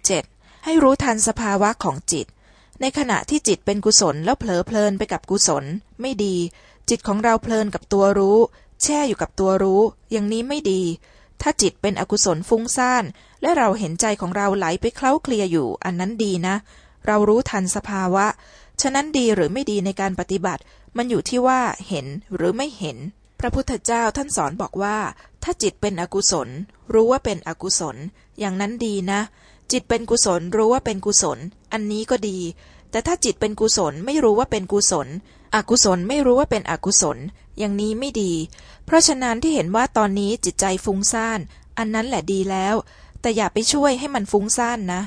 17. ให้รู้ทันสภาวะของจิต ในขณะที่จิตเป็นกุศลแล้วเผลอเพลินไปกับกุศล ไม่ดี จิตของเราเพลินกับตัวรู้ แช่อยู่กับตัวรู้ อย่างนี้ไม่ดี ถ้าจิตเป็นอกุศลฟุ้งซ่าน และเราเห็นใจของเราไหลไปเคล้าเคลียอยู่ อันนั้นดีนะ เรารู้ทันสภาวะ ฉะนั้นดีหรือไม่ดีในการปฏิบัติ มันอยู่ที่ว่าเห็นหรือไม่เห็นพระพุทธเจ้าท่านสอนบอกว่า ถ้าจิตเป็นอกุศล รู้ว่าเป็นอกุศล อย่างนั้นดีนะ จิตเป็นกุศลรู้ว่าเป็นกุศล อันนี้ก็ดี แต่ถ้าจิตเป็นกุศลไม่รู้ว่าเป็นกุศล อกุศลไม่รู้ว่าเป็นอกุศล อย่างนี้ไม่ดี เพราะฉะนั้นที่เห็นว่าตอนนี้จิตใจฟุ้งซ่าน อันนั้นแหละดีแล้ว แต่อย่าไปช่วยให้มันฟุ้งซ่านนะ